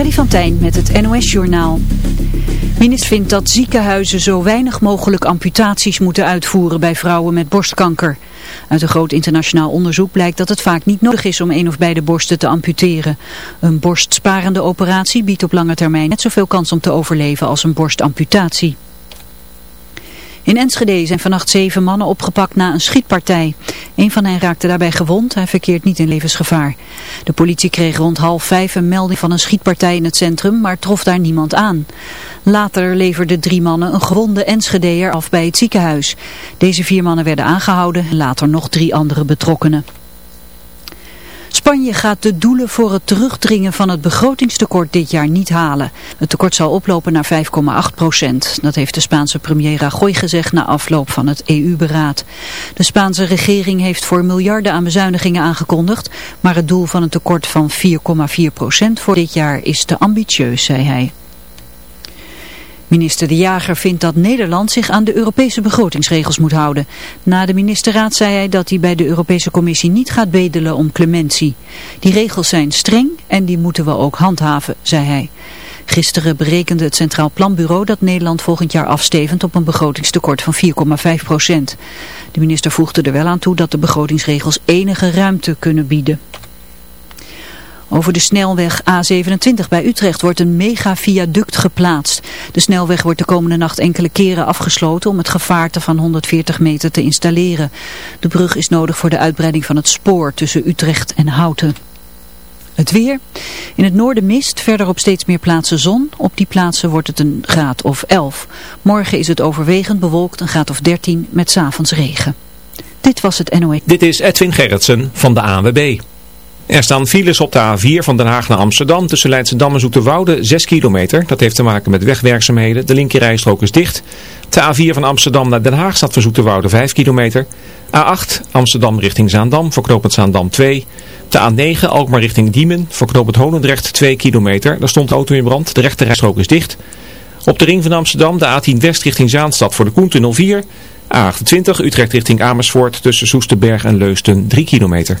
Freddy van Tijn met het NOS-journaal. Minister vindt dat ziekenhuizen zo weinig mogelijk amputaties moeten uitvoeren bij vrouwen met borstkanker. Uit een groot internationaal onderzoek blijkt dat het vaak niet nodig is om een of beide borsten te amputeren. Een borstsparende operatie biedt op lange termijn net zoveel kans om te overleven als een borstamputatie. In Enschede zijn vannacht zeven mannen opgepakt na een schietpartij. Een van hen raakte daarbij gewond, hij verkeert niet in levensgevaar. De politie kreeg rond half vijf een melding van een schietpartij in het centrum, maar trof daar niemand aan. Later leverden drie mannen een gewonde Enschedeer af bij het ziekenhuis. Deze vier mannen werden aangehouden en later nog drie andere betrokkenen. Spanje gaat de doelen voor het terugdringen van het begrotingstekort dit jaar niet halen. Het tekort zal oplopen naar 5,8 procent. Dat heeft de Spaanse premier Rajoy gezegd na afloop van het EU-beraad. De Spaanse regering heeft voor miljarden aan bezuinigingen aangekondigd. Maar het doel van een tekort van 4,4 procent voor dit jaar is te ambitieus, zei hij. Minister De Jager vindt dat Nederland zich aan de Europese begrotingsregels moet houden. Na de ministerraad zei hij dat hij bij de Europese Commissie niet gaat bedelen om clementie. Die regels zijn streng en die moeten we ook handhaven, zei hij. Gisteren berekende het Centraal Planbureau dat Nederland volgend jaar afstevend op een begrotingstekort van 4,5 procent. De minister voegde er wel aan toe dat de begrotingsregels enige ruimte kunnen bieden. Over de snelweg A27 bij Utrecht wordt een mega-viaduct geplaatst. De snelweg wordt de komende nacht enkele keren afgesloten om het gevaarte van 140 meter te installeren. De brug is nodig voor de uitbreiding van het spoor tussen Utrecht en Houten. Het weer. In het noorden mist, verder op steeds meer plaatsen zon. Op die plaatsen wordt het een graad of 11. Morgen is het overwegend bewolkt, een graad of 13 met s'avonds regen. Dit was het NOE. Dit is Edwin Gerritsen van de ANWB. Er staan files op de A4 van Den Haag naar Amsterdam tussen Leidschendam en Zoeterwoude 6 kilometer. Dat heeft te maken met wegwerkzaamheden. De linkerrijstrook is dicht. De A4 van Amsterdam naar Den Haag staat voor Zoeterwoude 5 kilometer. A8 Amsterdam richting Zaandam voor knooppunt Zaandam 2. De A9 Alkmaar richting Diemen voor knooppunt Holendrecht 2 kilometer. Daar stond de auto in brand. De rechterrijstrook is dicht. Op de ring van Amsterdam de A10 West richting Zaanstad voor de Koentunnel 4. A28 Utrecht richting Amersfoort tussen Soesterberg en Leusden 3 kilometer.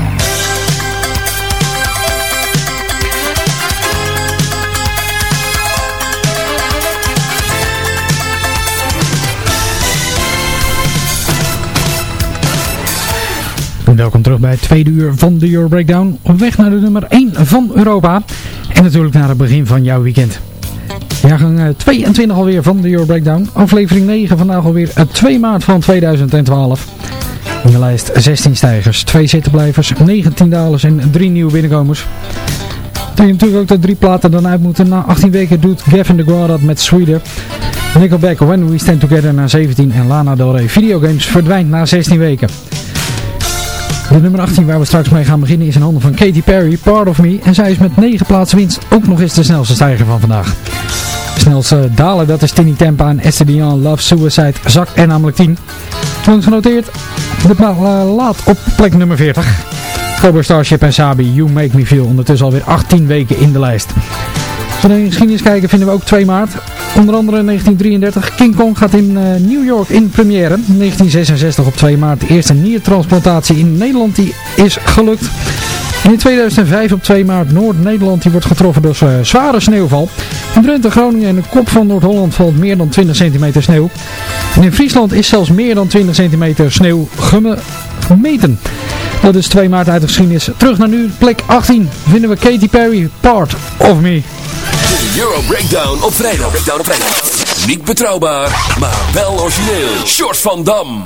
Terug bij het tweede uur van de Euro Breakdown. Op weg naar de nummer 1 van Europa. En natuurlijk naar het begin van jouw weekend. Jaargang eh, 22 alweer van de Euro Breakdown. Aflevering 9 vandaag alweer het 2 maart van 2012. In de lijst 16 stijgers, 2 zittenblijvers, 19 dalers en 3 nieuwe binnenkomers. Dat je natuurlijk ook dat drie platen dan uit moeten. Na 18 weken doet Gavin DeGraw dat met Sweden. Nickelback When We Stand Together na 17 en Lana Del Rey Videogames verdwijnt na 16 weken. De nummer 18 waar we straks mee gaan beginnen is in handen van Katy Perry, Part of Me. En zij is met 9 plaatsen winst ook nog eens de snelste stijger van vandaag. De snelste daler dat is Tini Tempa en Esther Dion Love Suicide zakt er namelijk 10. Langs genoteerd, ditmaal uh, laat op plek nummer 40. Cobra Starship en Sabi, You Make Me Feel, ondertussen alweer 18 weken in de lijst. Als we in de geschiedenis kijken vinden we ook 2 maart. Onder andere 1933, King Kong gaat in eh, New York in première. 1966 op 2 maart, de eerste niertransplantatie in Nederland die is gelukt. In 2005 op 2 maart, Noord-Nederland die wordt getroffen door eh, zware sneeuwval. In Drenthe, Groningen en de kop van Noord-Holland valt meer dan 20 centimeter sneeuw. En in Friesland is zelfs meer dan 20 centimeter sneeuw gemeten. Dat is 2 maart uit de geschiedenis. Terug naar nu, plek 18 vinden we Katy Perry, Part of Me. De Euro Breakdown op vrijdag. Breakdown vrijdag. Niet betrouwbaar, maar wel origineel. Short van Dam.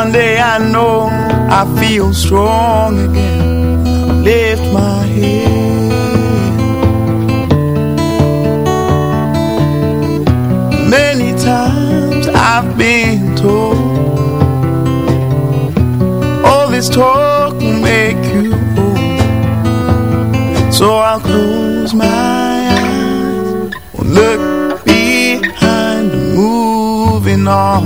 One day I know I feel strong again. Lift my head. Many times I've been told all this talk will make you old. So I'll close my eyes, look behind, moving on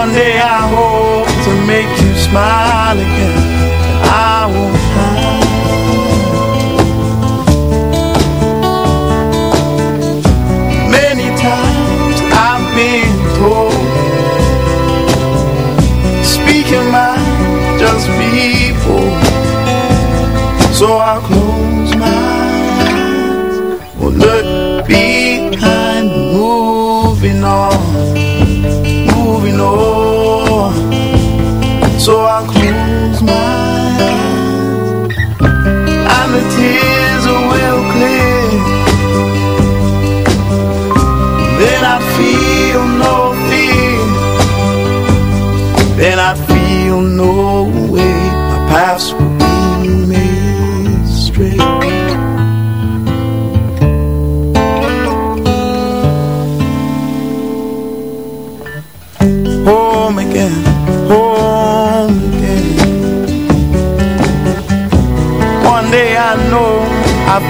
One day I hope to make you smile again. I will hide. Many times I've been told, speak your mind, just be bold. So I'll close my eyes, or look behind, moving on know. i'm clean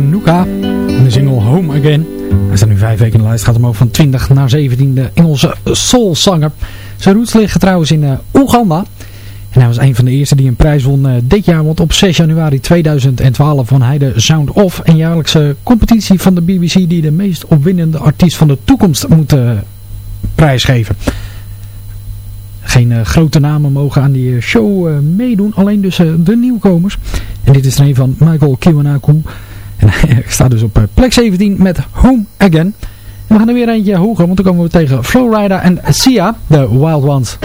Manuka. De single Home Again. Hij staat nu vijf weken in de lijst. Gaat omhoog van 20 naar 17e Engelse soulzanger. Zijn roots liggen trouwens in eh, Oeganda. En hij was een van de eerste die een prijs won eh, dit jaar. Want op 6 januari 2012 won hij de Sound Off. Een jaarlijkse competitie van de BBC die de meest opwinnende artiest van de toekomst moet eh, prijsgeven. Geen grote namen mogen aan die show meedoen. Alleen dus de nieuwkomers. En dit is er een van Michael Kiwanaku. En hij staat dus op eh, plek 17 met Home Again. En we gaan er weer eentje hoger, want dan komen we tegen Flowrider en Sia, de Wild Ones.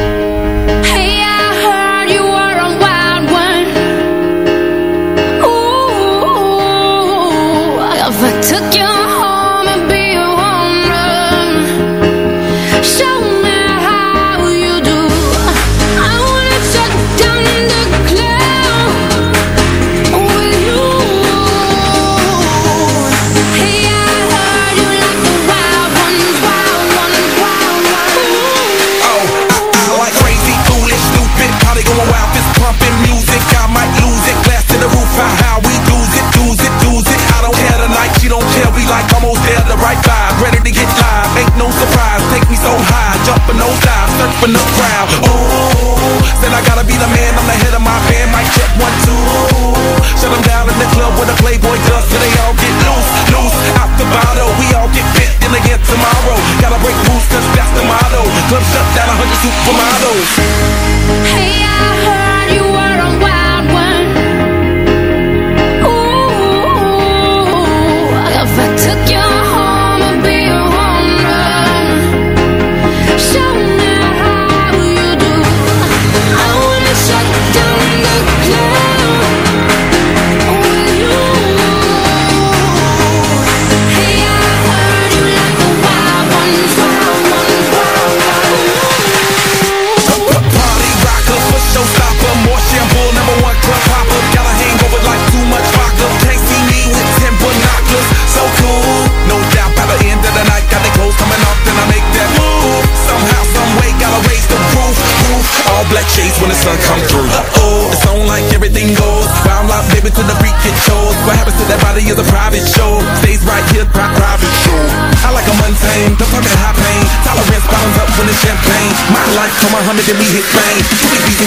like on Muhammad and we hit fame.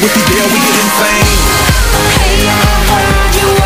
With the we get insane. Hey, I heard you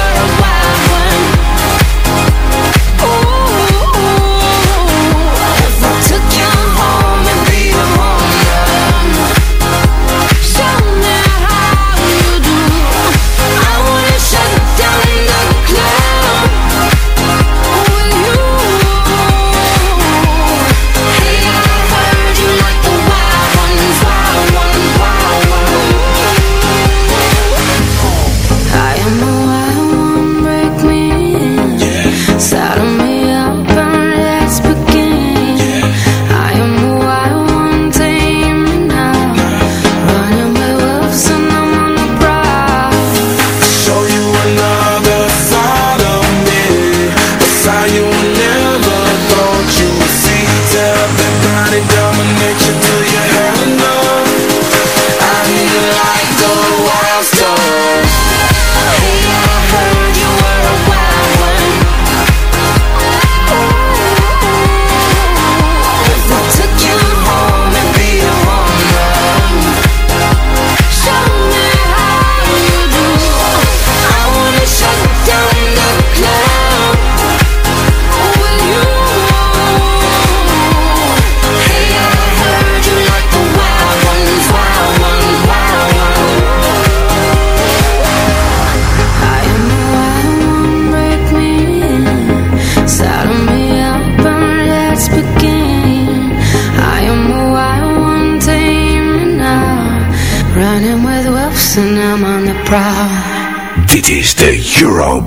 Euro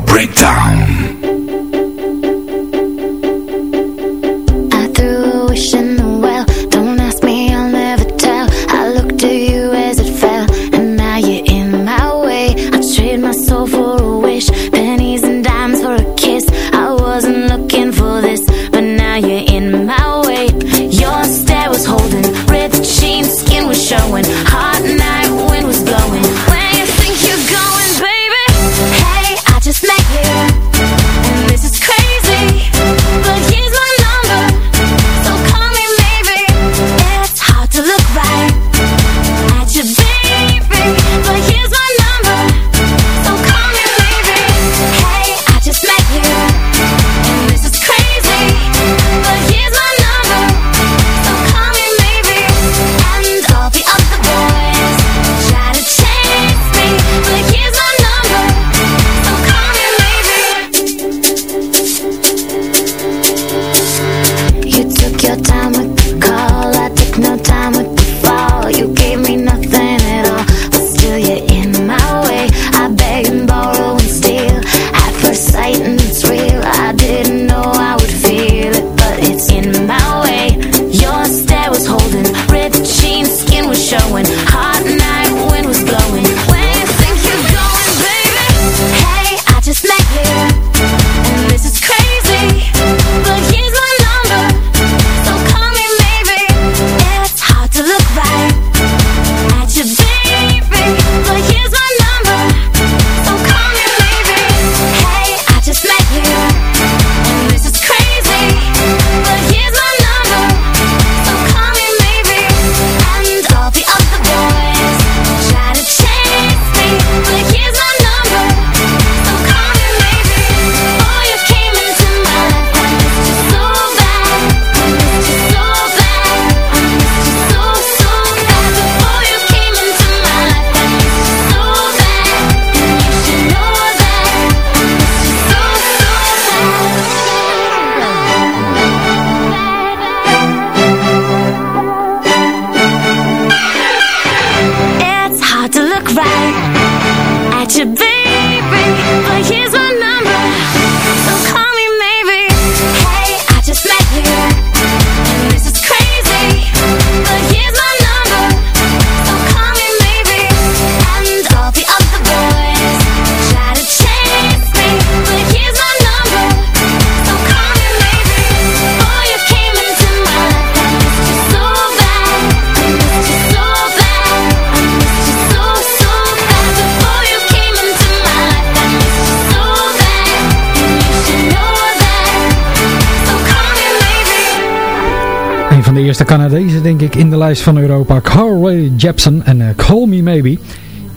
eerste Canadezen denk ik in de lijst van Europa. Carly Jepsen en eh, Call Me Maybe.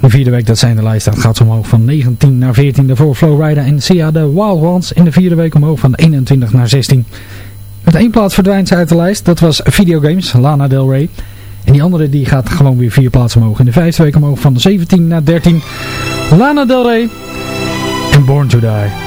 De vierde week dat zijn de lijst dat gaat ze omhoog van 19 naar 14. Daarvoor Flowrider en Sia de Wild Ones in de vierde week omhoog van 21 naar 16. Met één plaats verdwijnt ze uit de lijst. Dat was Videogames, Lana Del Rey. En die andere die gaat gewoon weer vier plaatsen omhoog. In de vijfde week omhoog van 17 naar 13. Lana Del Rey en Born to Die.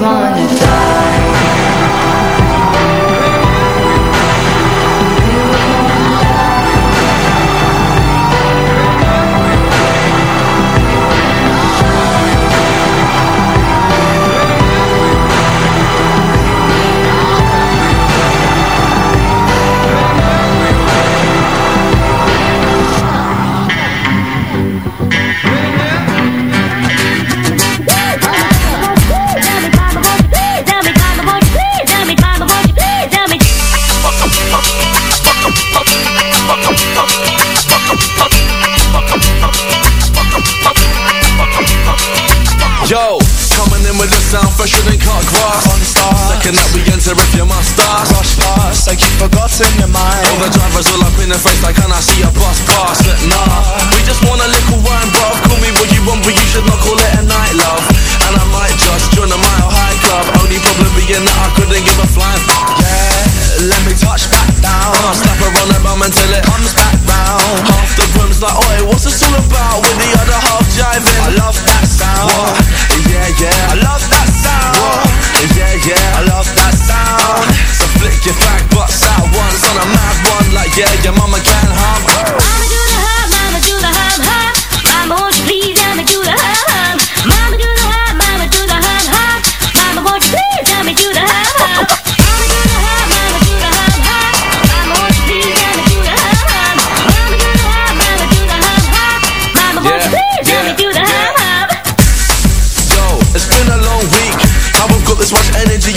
one.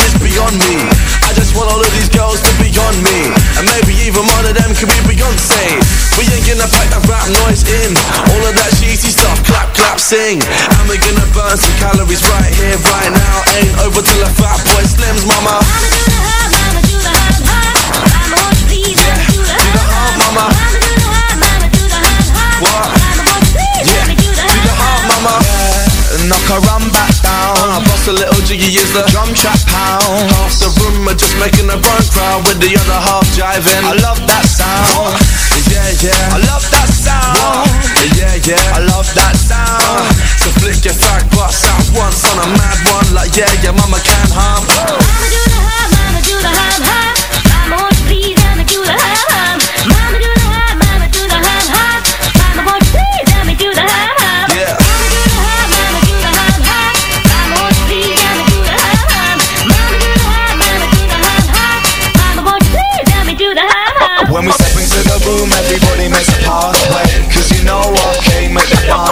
is beyond me. I just want all of these girls to be on me. And maybe even one of them could be Beyonce. We ain't gonna pack that rap noise in. All of that cheesy stuff, clap, clap, sing. And we're gonna burn some calories right here, right now. Ain't over till a fat boy slims, mama. Do the mama do the Mama won't you please, do the Mama. do the mama do the Mama won't you please, do the mama. Knock a rum back down so little Jiggy is the drum track pound. Half the room are just making a burn crowd With the other half jiving. I love that sound. Yeah, yeah. I love that sound. Yeah, yeah. I love that sound. So flick your fag bus out once on a mad one. Like yeah, yeah, mama can't harm Mama do the high, mama do the high, high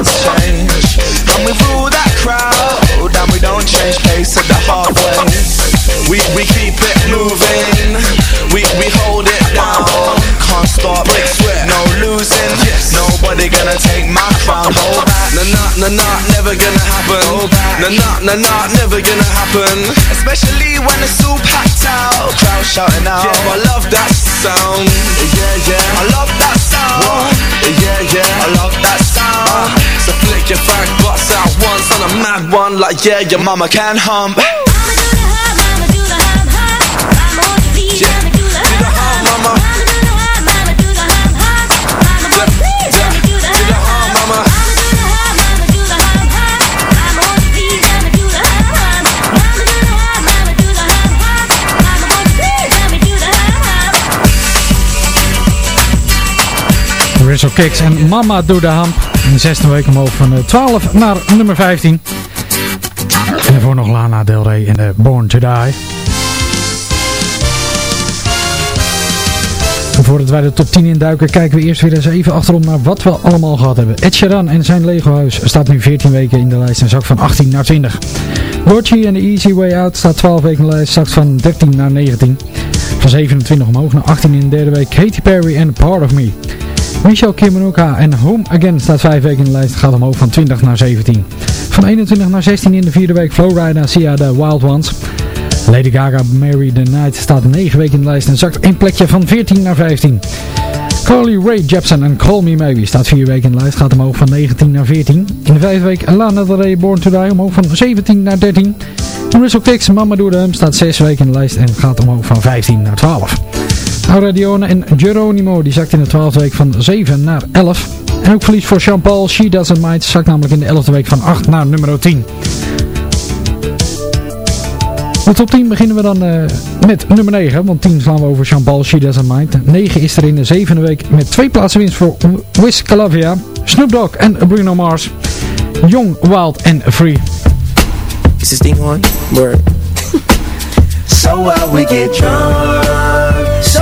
don't change. And we rule that crowd, and we don't change pace at the hard way. We, we keep it moving, we, we hold it down. Can't stop, no losing. Nobody gonna take my crown. Nah, nah, nah, nah, never gonna happen. Nah, nah, nah, nah, never gonna happen. Especially when it's all packed out. Crowd shouting out. Yeah. I love that sound. Yeah, yeah. I love that sound. Yeah, yeah. I love that sound. Uh. So flick your fag butts out once on a mad one. Like, yeah, your mama can hump. Rizzo Kicks en Mama Do The Hump. In de zesde week omhoog van eh, 12 naar nummer 15. En daarvoor nog Lana Del Rey en de Born To Die. Voordat wij de top 10 induiken, kijken we eerst weer eens even achterom naar wat we allemaal gehad hebben. Ed Sheeran en zijn Lego huis staat nu 14 weken in de lijst en zakt van 18 naar 20. Lordy en The Easy Way Out staat 12 weken in de lijst, zakt van 13 naar 19. Van 27 omhoog naar 18 in de derde week Katy Perry en Part of Me. Michelle Kimanuka en Home Again staat 5 weken in de lijst, gaat omhoog van 20 naar 17. Van 21 naar 16 in de vierde week Flowrider Sia The Wild Ones. Lady Gaga Mary the Night staat 9 weken in de lijst en zakt één plekje van 14 naar 15. Carly Rae Jepsen en Call Me Maybe staat 4 weken in de lijst, gaat omhoog van 19 naar 14. In de vijfde week Lana Del Rey Born to Die omhoog van 17 naar 13. En Russell Kicks Mama Do The Hum staat 6 weken in de lijst en gaat omhoog van 15 naar 12. Aura Dione en Geronimo die zakt in de 12e week van 7 naar 11. En ook verlies voor Jean-Paul She Doesn't Mind zakt namelijk in de 11e week van 8 naar nummer 10. De top 10 beginnen we dan eh, met nummer 9, want 10 slaan we over Jean-Paul She Doesn't Mind. 9 is er in de zevende week met twee plaatsen winst voor Wiz Calavia, Snoop Dogg en Bruno Mars. Young, Wild and Free. Is this thing on? Word. So what we get drunk,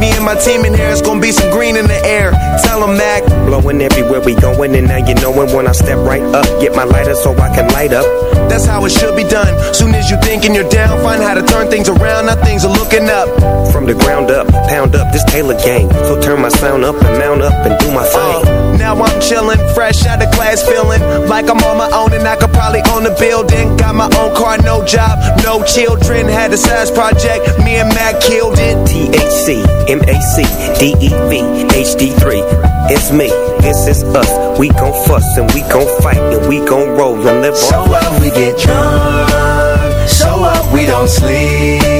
me and my team in here, it's gonna be some green in the air. Tell 'em, Mac. Blowing everywhere we going, and now you knowin' when I step right up. Get my lighter so I can light up. That's how it should be done. Soon as you thinking you're down, find how to turn things around. Now things are looking up. From the ground up, pound up this Taylor gang. So turn my sound up and mount up and do my thing. Uh, now I'm chillin', fresh out of class, feeling like I'm on my own and I could probably own a building. Got my own car, no job, no children. Had a size project, me and Mac killed it. THC, MAC, DEV, HD3. It's me, this is us. We gon' fuss and we gon' fight and we gon' roll and live So on. what we get drunk, so what we don't sleep.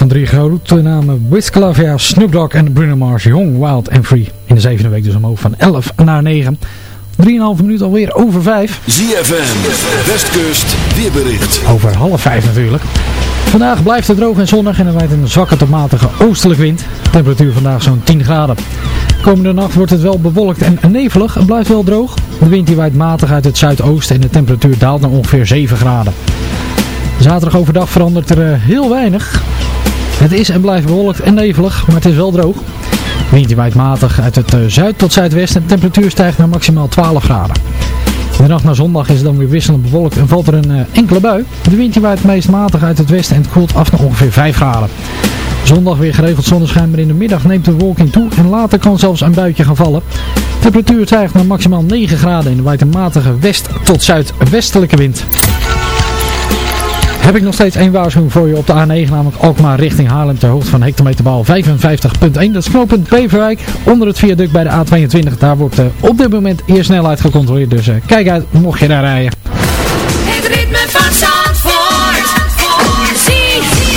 Van drie grote namen Wiz Khalifa, Snoop Dogg en Bruno Mars, Young, Wild and Free. In de zevende week dus omhoog van 11 naar 9. 3,5 minuut alweer over 5. ZFM, Westkust, weerbericht. Over half 5 natuurlijk. Vandaag blijft het droog en zonnig en er waait een zwakke tot matige oostelijk wind. Temperatuur vandaag zo'n 10 graden. Komende nacht wordt het wel bewolkt en nevelig. Het blijft wel droog. De wind die waait matig uit het zuidoosten en de temperatuur daalt naar ongeveer 7 graden. Zaterdag overdag verandert er eh, heel weinig. Het is en blijft bewolkt en nevelig, maar het is wel droog. De wind die waait matig uit het eh, zuid tot zuidwest en de temperatuur stijgt naar maximaal 12 graden. De nacht naar zondag is het dan weer wisselend bewolkt en valt er een eh, enkele bui. De wind die waait meest matig uit het westen en het koelt af naar ongeveer 5 graden. Zondag weer geregeld zonneschijn, maar in de middag neemt de bewolking toe en later kan zelfs een buitje gaan vallen. De temperatuur stijgt naar maximaal 9 graden en er waait een matige west- tot zuidwestelijke wind. Heb ik nog steeds één waarschuwing voor je op de A9, namelijk Alkmaar richting Haarlem ter hoogte van hectometerbaal 55.1. Dat is knooppunt Beverwijk onder het viaduct bij de A22. Daar wordt eh, op dit moment eerst snelheid gecontroleerd, dus eh, kijk uit mocht je daar rijden. Het ritme van Zandvoort. ZFM.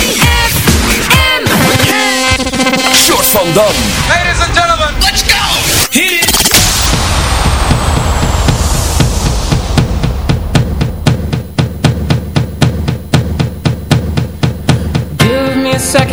Short van Dam.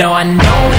No, I know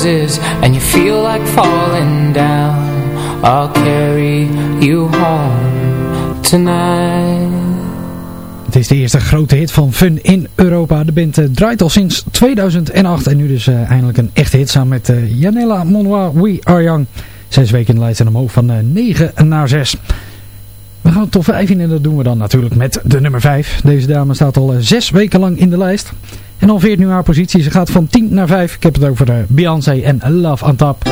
bar closes and you feel like falling down I'll carry you home tonight Het is de eerste grote hit van Fun in Europa. De band eh, draait al sinds 2008 en nu dus uh, eindelijk een echte hit samen met uh, Janella Monois We Are Young. Zes weken in de lijst en omhoog van 9 naar 6. We gaan tot 5 in en dat doen we dan natuurlijk met de nummer 5. Deze dame staat al 6 weken lang in de lijst. En halveert nu haar positie. Ze gaat van 10 naar 5. Ik heb het over Beyoncé en Love on Top.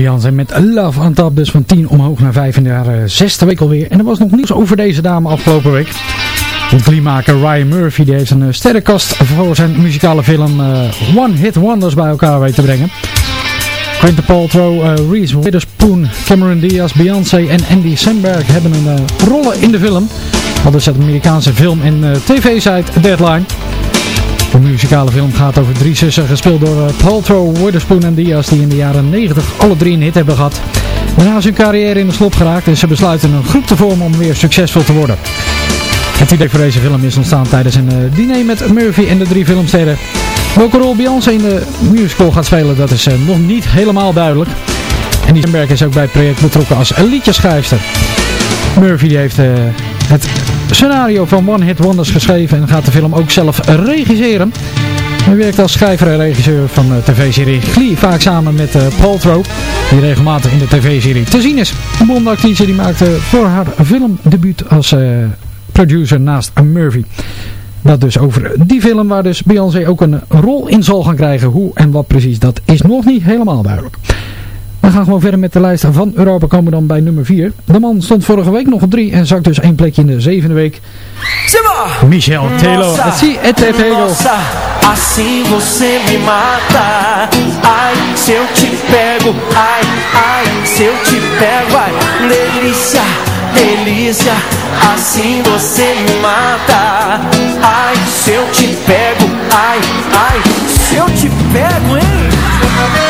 Beyoncé met Love on Top. Dus van 10 omhoog naar 5 in de uh, zesde week alweer. En er was nog nieuws over deze dame afgelopen week. De vliemaker Ryan Murphy die heeft een uh, sterrenkast voor zijn muzikale film uh, One Hit Wonders bij elkaar weten te brengen. Quentin Paltrow, uh, Reese Witherspoon, Cameron Diaz, Beyoncé en Andy Samberg hebben een rollen in de film. Dat is het Amerikaanse film- en tv-site Deadline. De muzikale film gaat over drie zussen, gespeeld door uh, Paltrow, Witherspoon en Diaz, die in de jaren 90 alle drie een hit hebben gehad. Daarna is hun carrière in de slop geraakt en ze besluiten een groep te vormen om weer succesvol te worden. Het idee voor deze film is ontstaan tijdens een uh, diner met Murphy en de drie filmsterren. Welke rol Beyoncé in de musical gaat spelen, dat is uh, nog niet helemaal duidelijk. En die Sandberg is ook bij het project betrokken als liedjeschrijfster. Murphy heeft het scenario van One Hit Wonders geschreven en gaat de film ook zelf regisseren. Hij werkt als schrijver en regisseur van de tv-serie Glee, vaak samen met uh, Paul Trope, die regelmatig in de tv-serie te zien is. De blonde actrice die maakte voor haar filmdebuut als uh, producer naast Murphy. Dat dus over die film waar dus Beyoncé ook een rol in zal gaan krijgen. Hoe en wat precies, dat is nog niet helemaal duidelijk. We gaan gewoon verder met de lijst van Europa. Komen we dan bij nummer 4. De man stond vorige week nog op 3 en zakt dus één plekje in de zevende week. Michel Taylor. Zie het Taylor. Assim você me mata Ai, se eu te pego Ai, ai, se eu te pego Ai, delícia, delícia Assim você me mata Ai, se eu te pego Ai, ai, se eu te pego, hein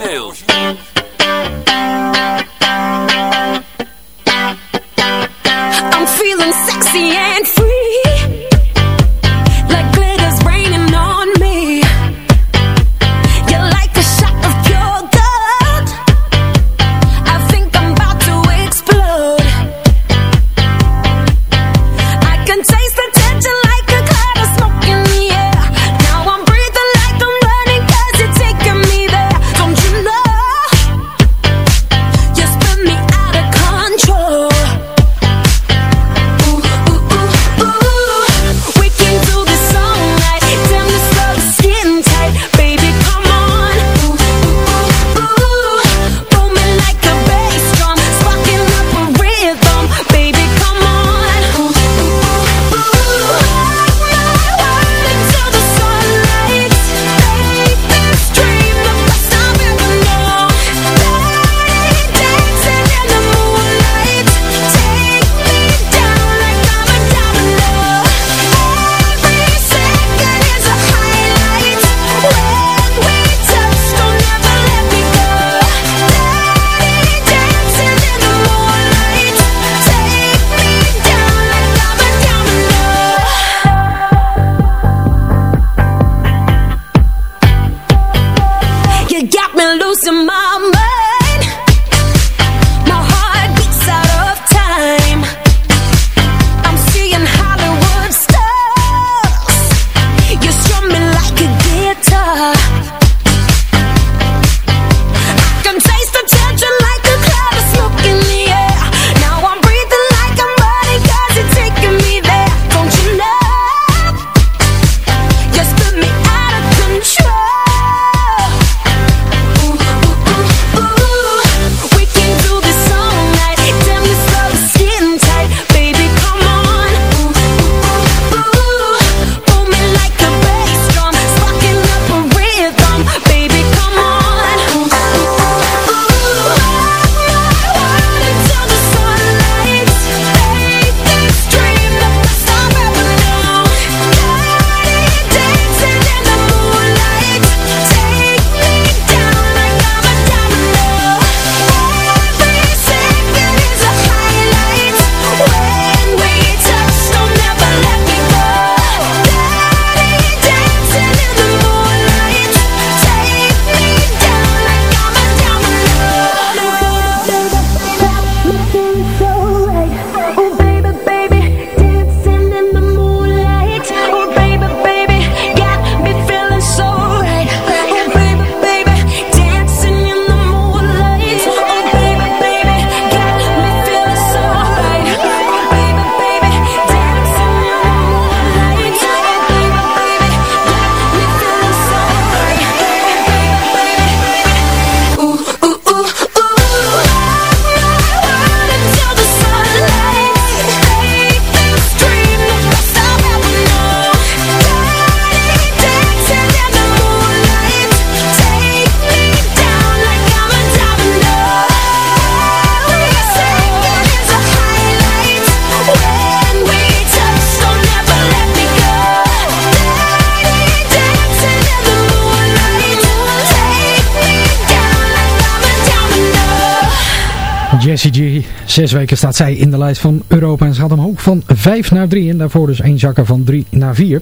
Jessie. Zes weken staat zij in de lijst van Europa en ze gaat omhoog van 5 naar 3 en daarvoor dus één zakken van 3 naar 4.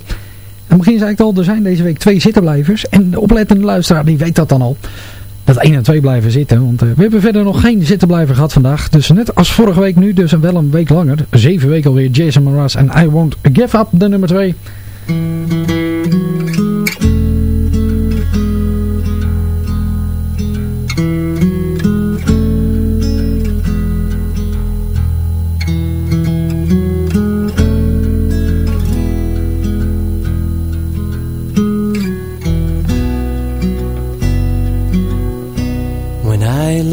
En begin zei ik al, er zijn deze week twee zittenblijvers en de oplettende luisteraar die weet dat dan al. Dat 1 en 2 blijven zitten, want uh, we hebben verder nog geen zittenblijver gehad vandaag. Dus net als vorige week nu, dus wel een week langer. Zeven weken alweer Jason Mraz en I Won't Give Up, de nummer 2.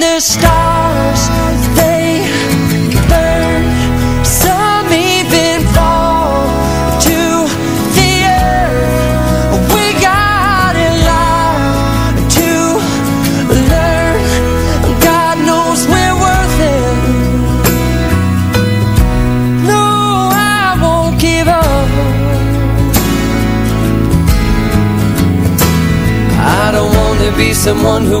the stars they burn. Some even fall to the earth. We got a lot to learn. God knows we're worth it. No I won't give up. I don't wanna be someone who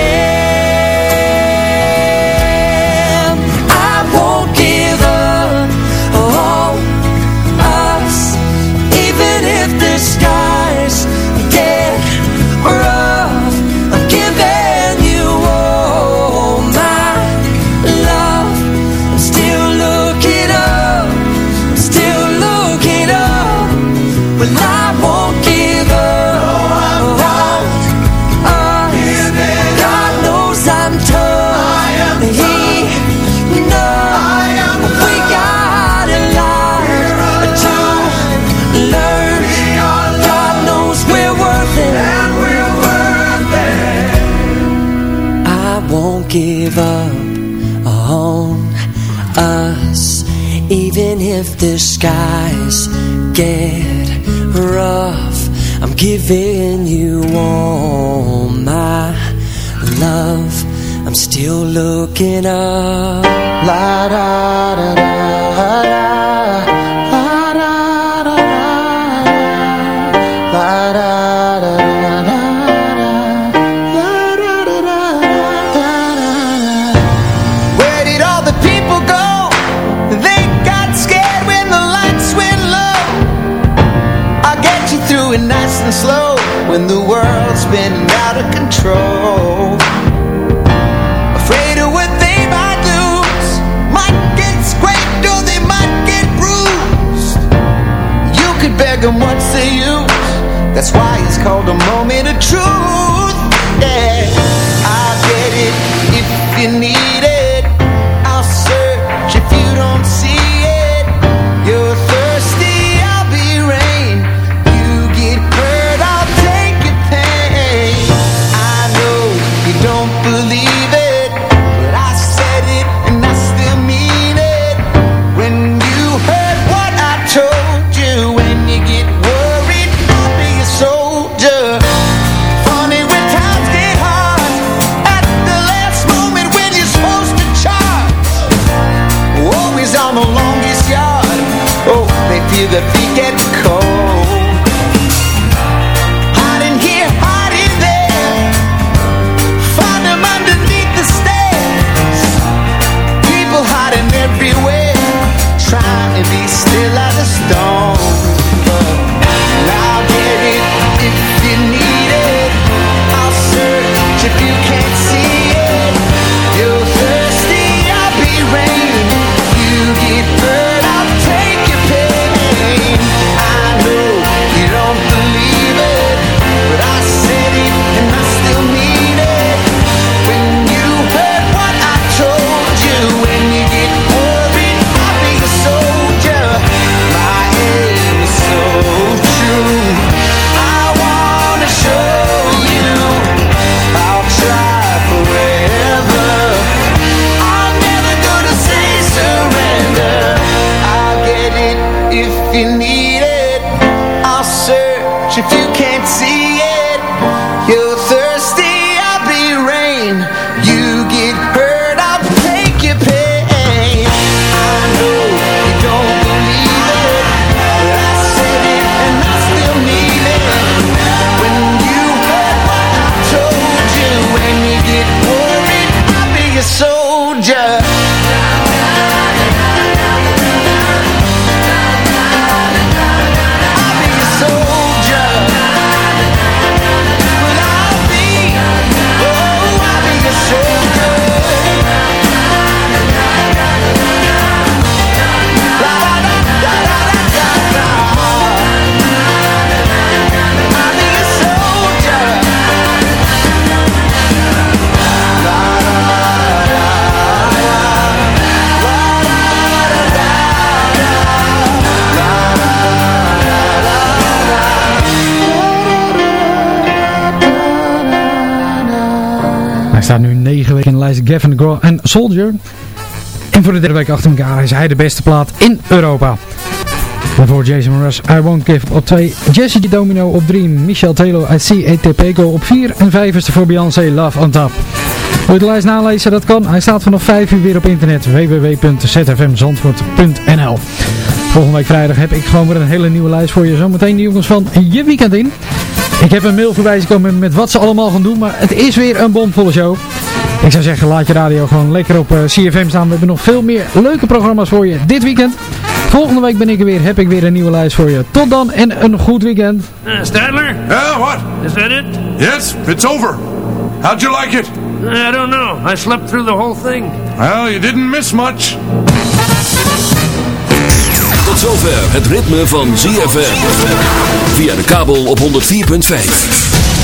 the skies get rough. I'm giving you all my love. I'm still looking up. La da da da da That's why it's called a moment of truth. önce 9 weken in de lijst Gavin DeGraw en Soldier. En voor de derde week achter elkaar is hij de beste plaat in Europa. Daarvoor Jason Mraz, I Won't Give op 2. Jesse. Domino op 3. Michel Telo, I See A Tepego op 4. En 5 is er voor Beyoncé, Love on Top. Wil je de lijst nalezen? Dat kan. Hij staat vanaf 5 uur weer op internet. www.zfmzandvoort.nl Volgende week vrijdag heb ik gewoon weer een hele nieuwe lijst voor je. Zometeen de jongens van Je Weekend in. Ik heb een mail voorbij gekomen met wat ze allemaal gaan doen. Maar het is weer een bomvolle show. Ik zou zeggen, laat je radio gewoon lekker op eh, CFM staan. We hebben nog veel meer leuke programma's voor je dit weekend. Volgende week ben ik er weer, heb ik weer een nieuwe lijst voor je. Tot dan en een goed weekend. Uh, Stadler? Yeah, what? Is that it? Yes, it's over. How'd you like it? I don't know. I slept through the whole thing. Well, you didn't miss much. Tot zover het ritme van ZFM. Via de kabel op 104.5.